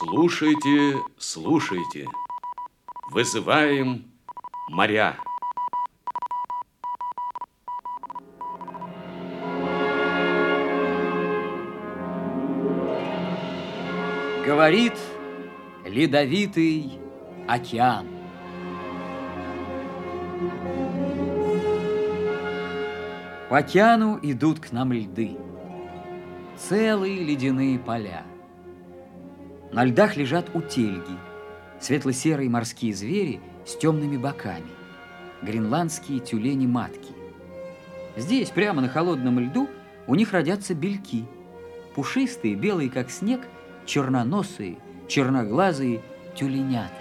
Слушайте, слушайте. Вызываем моря. Говорит ледовитый океан. По океану идут к нам льды. Целые ледяные поля. На льдах лежат утельги, светло-серые морские звери с темными боками, гренландские тюлени-матки. Здесь, прямо на холодном льду, у них родятся бельки, пушистые, белые, как снег, черноносые, черноглазые тюленята.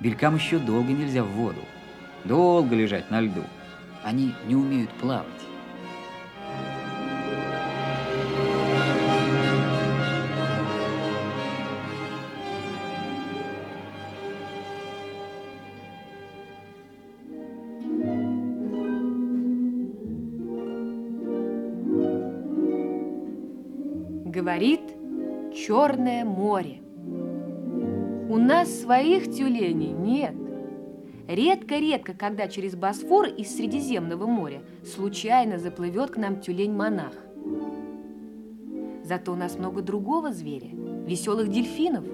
Белькам еще долго нельзя в воду, долго лежать на льду. Они не умеют плавать. Говорит Черное море. У нас своих тюленей нет. Редко-редко, когда через Босфор из Средиземного моря случайно заплывет к нам тюлень-монах. Зато у нас много другого зверя, веселых дельфинов.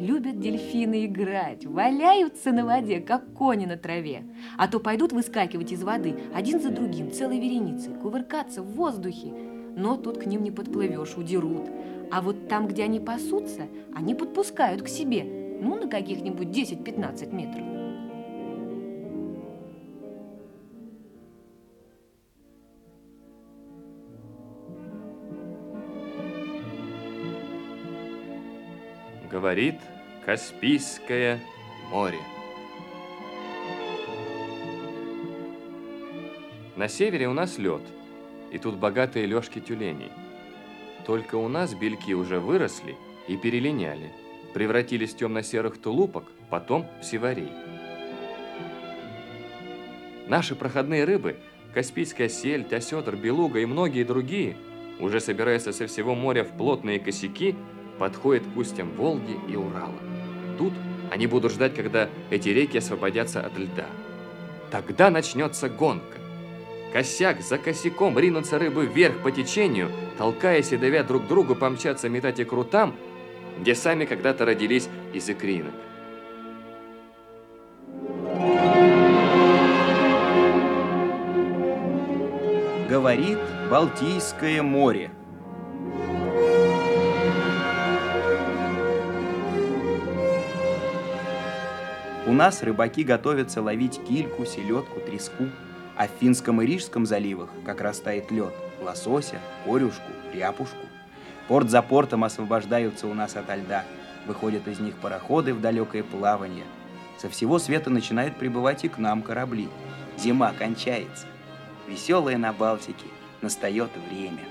Любят дельфины играть, валяются на воде, как кони на траве. А то пойдут выскакивать из воды один за другим, целой вереницей, кувыркаться в воздухе. Но тут к ним не подплывешь, удерут. А вот там, где они пасутся, они подпускают к себе, ну, на каких-нибудь 10-15 метров. Говорит Каспийское море. На севере у нас лед, и тут богатые лёжки тюленей. Только у нас бельки уже выросли и перелиняли, превратились в темно-серых тулупок, потом в сиварей. Наши проходные рыбы, Каспийская сель, тосетр, белуга и многие другие, уже собираются со всего моря в плотные косяки, подходят к устьям Волги и Урала. Тут они будут ждать, когда эти реки освободятся от льда. Тогда начнется гонка. Косяк за косяком ринутся рыбы вверх по течению, толкаясь и давя друг другу помчаться метать икру там, где сами когда-то родились из икринок. Говорит Балтийское море. У нас рыбаки готовятся ловить кильку, селедку, треску, а в Финском и Рижском заливах как раз тает лед, лосося, корюшку, ряпушку. Порт за портом освобождаются у нас ото льда, выходят из них пароходы в далекое плавание. Со всего света начинают прибывать и к нам корабли. Зима кончается. Веселая на Балтике, настает время.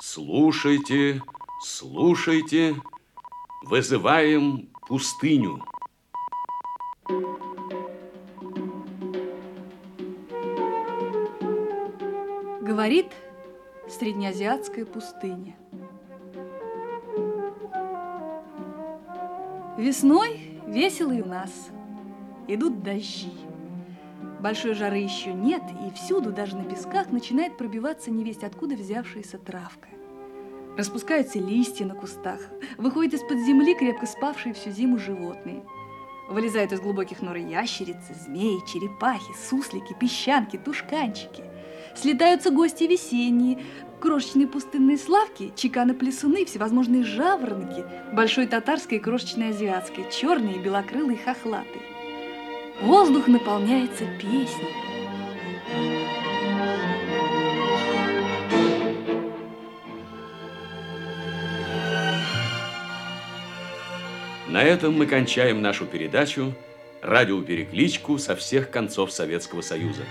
Слушайте, слушайте, вызываем пустыню. Говорит среднеазиатская пустыня. Весной весело и у нас. Идут дожди. Большой жары еще нет, и всюду, даже на песках, начинает пробиваться невесть откуда взявшаяся травка. Распускаются листья на кустах, выходят из-под земли крепко спавшие всю зиму животные. Вылезают из глубоких нор ящерицы, змеи, черепахи, суслики, песчанки, тушканчики. Слетаются гости весенние, крошечные пустынные славки, чеканы-плесуны, всевозможные жаворонки, большой татарской и крошечной азиатской, черные, белокрылые, хохлатые. Воздух наполняется песней. На этом мы кончаем нашу передачу «Радиоперекличку» со всех концов Советского Союза.